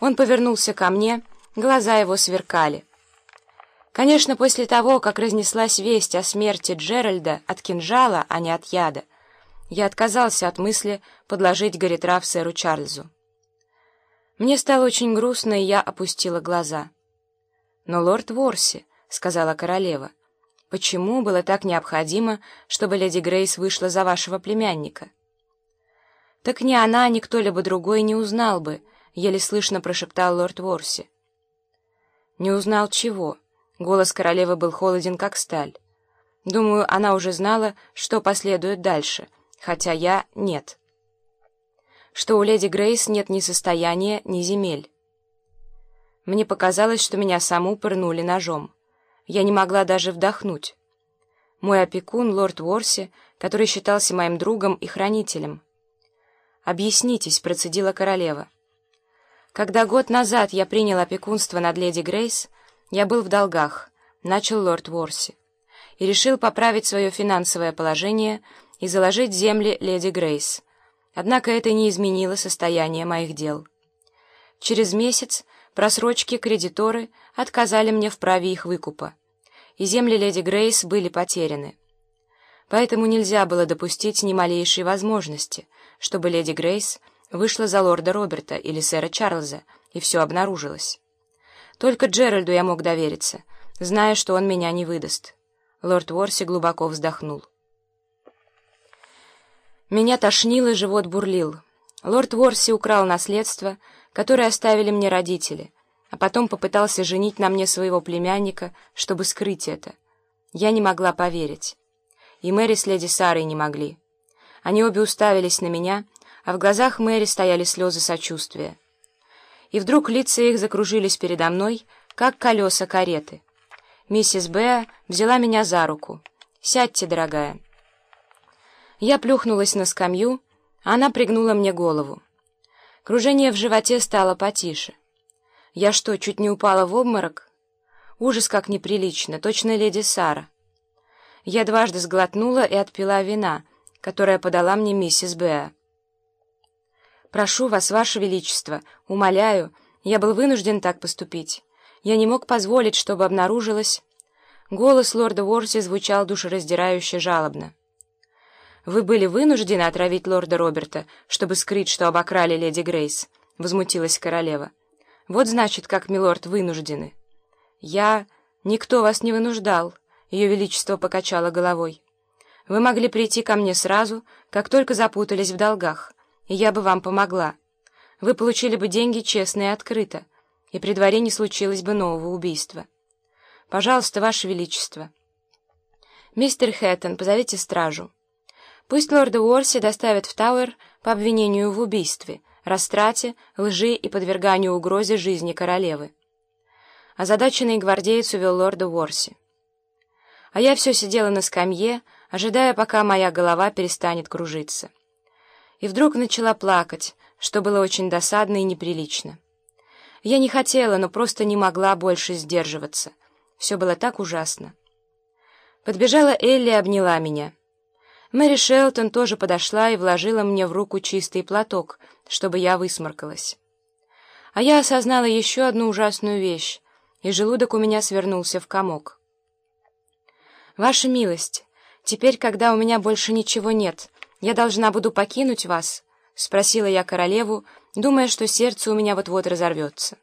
Он повернулся ко мне, глаза его сверкали. Конечно, после того, как разнеслась весть о смерти Джеральда от кинжала, а не от яда, я отказался от мысли подложить горитрав сэру Чарльзу. Мне стало очень грустно, и я опустила глаза. «Но лорд Ворси», — сказала королева, — «почему было так необходимо, чтобы леди Грейс вышла за вашего племянника?» «Так ни она, ни кто-либо другой не узнал бы», — еле слышно прошептал лорд Ворси. «Не узнал чего?» Голос королевы был холоден, как сталь. Думаю, она уже знала, что последует дальше, хотя я — нет. Что у леди Грейс нет ни состояния, ни земель. Мне показалось, что меня саму пырнули ножом. Я не могла даже вдохнуть. Мой опекун, лорд Уорси, который считался моим другом и хранителем. «Объяснитесь», — процедила королева. «Когда год назад я принял опекунство над леди Грейс, я был в долгах», — начал лорд Уорси, «и решил поправить свое финансовое положение и заложить земли леди Грейс. Однако это не изменило состояние моих дел. Через месяц просрочки-кредиторы отказали мне в праве их выкупа, и земли леди Грейс были потеряны. Поэтому нельзя было допустить ни малейшей возможности, чтобы леди Грейс вышла за лорда Роберта или сэра Чарльза, и все обнаружилось. Только Джеральду я мог довериться, зная, что он меня не выдаст. Лорд Уорси глубоко вздохнул. Меня тошнило, живот бурлил. Лорд Уорси украл наследство, которое оставили мне родители, а потом попытался женить на мне своего племянника, чтобы скрыть это. Я не могла поверить. И Мэри с леди Сарой не могли. Они обе уставились на меня, а в глазах Мэри стояли слезы сочувствия и вдруг лица их закружились передо мной, как колеса кареты. Миссис Беа взяла меня за руку. «Сядьте, дорогая». Я плюхнулась на скамью, а она пригнула мне голову. Кружение в животе стало потише. Я что, чуть не упала в обморок? Ужас, как неприлично, точно леди Сара. Я дважды сглотнула и отпила вина, которое подала мне миссис Беа. «Прошу вас, ваше величество, умоляю, я был вынужден так поступить. Я не мог позволить, чтобы обнаружилось...» Голос лорда Уорси звучал душераздирающе жалобно. «Вы были вынуждены отравить лорда Роберта, чтобы скрыть, что обокрали леди Грейс», — возмутилась королева. «Вот значит, как, милорд, вынуждены». «Я... Никто вас не вынуждал», — ее величество покачало головой. «Вы могли прийти ко мне сразу, как только запутались в долгах я бы вам помогла. Вы получили бы деньги честно и открыто, и при дворе не случилось бы нового убийства. Пожалуйста, Ваше Величество. Мистер Хэттон, позовите стражу. Пусть лорда Уорси доставят в Тауэр по обвинению в убийстве, растрате, лжи и подверганию угрозе жизни королевы. Озадаченный гвардеец увел лорда Уорси. А я все сидела на скамье, ожидая, пока моя голова перестанет кружиться и вдруг начала плакать, что было очень досадно и неприлично. Я не хотела, но просто не могла больше сдерживаться. Все было так ужасно. Подбежала Элли и обняла меня. Мэри Шелтон тоже подошла и вложила мне в руку чистый платок, чтобы я высморкалась. А я осознала еще одну ужасную вещь, и желудок у меня свернулся в комок. «Ваша милость, теперь, когда у меня больше ничего нет», «Я должна буду покинуть вас?» — спросила я королеву, думая, что сердце у меня вот-вот разорвется.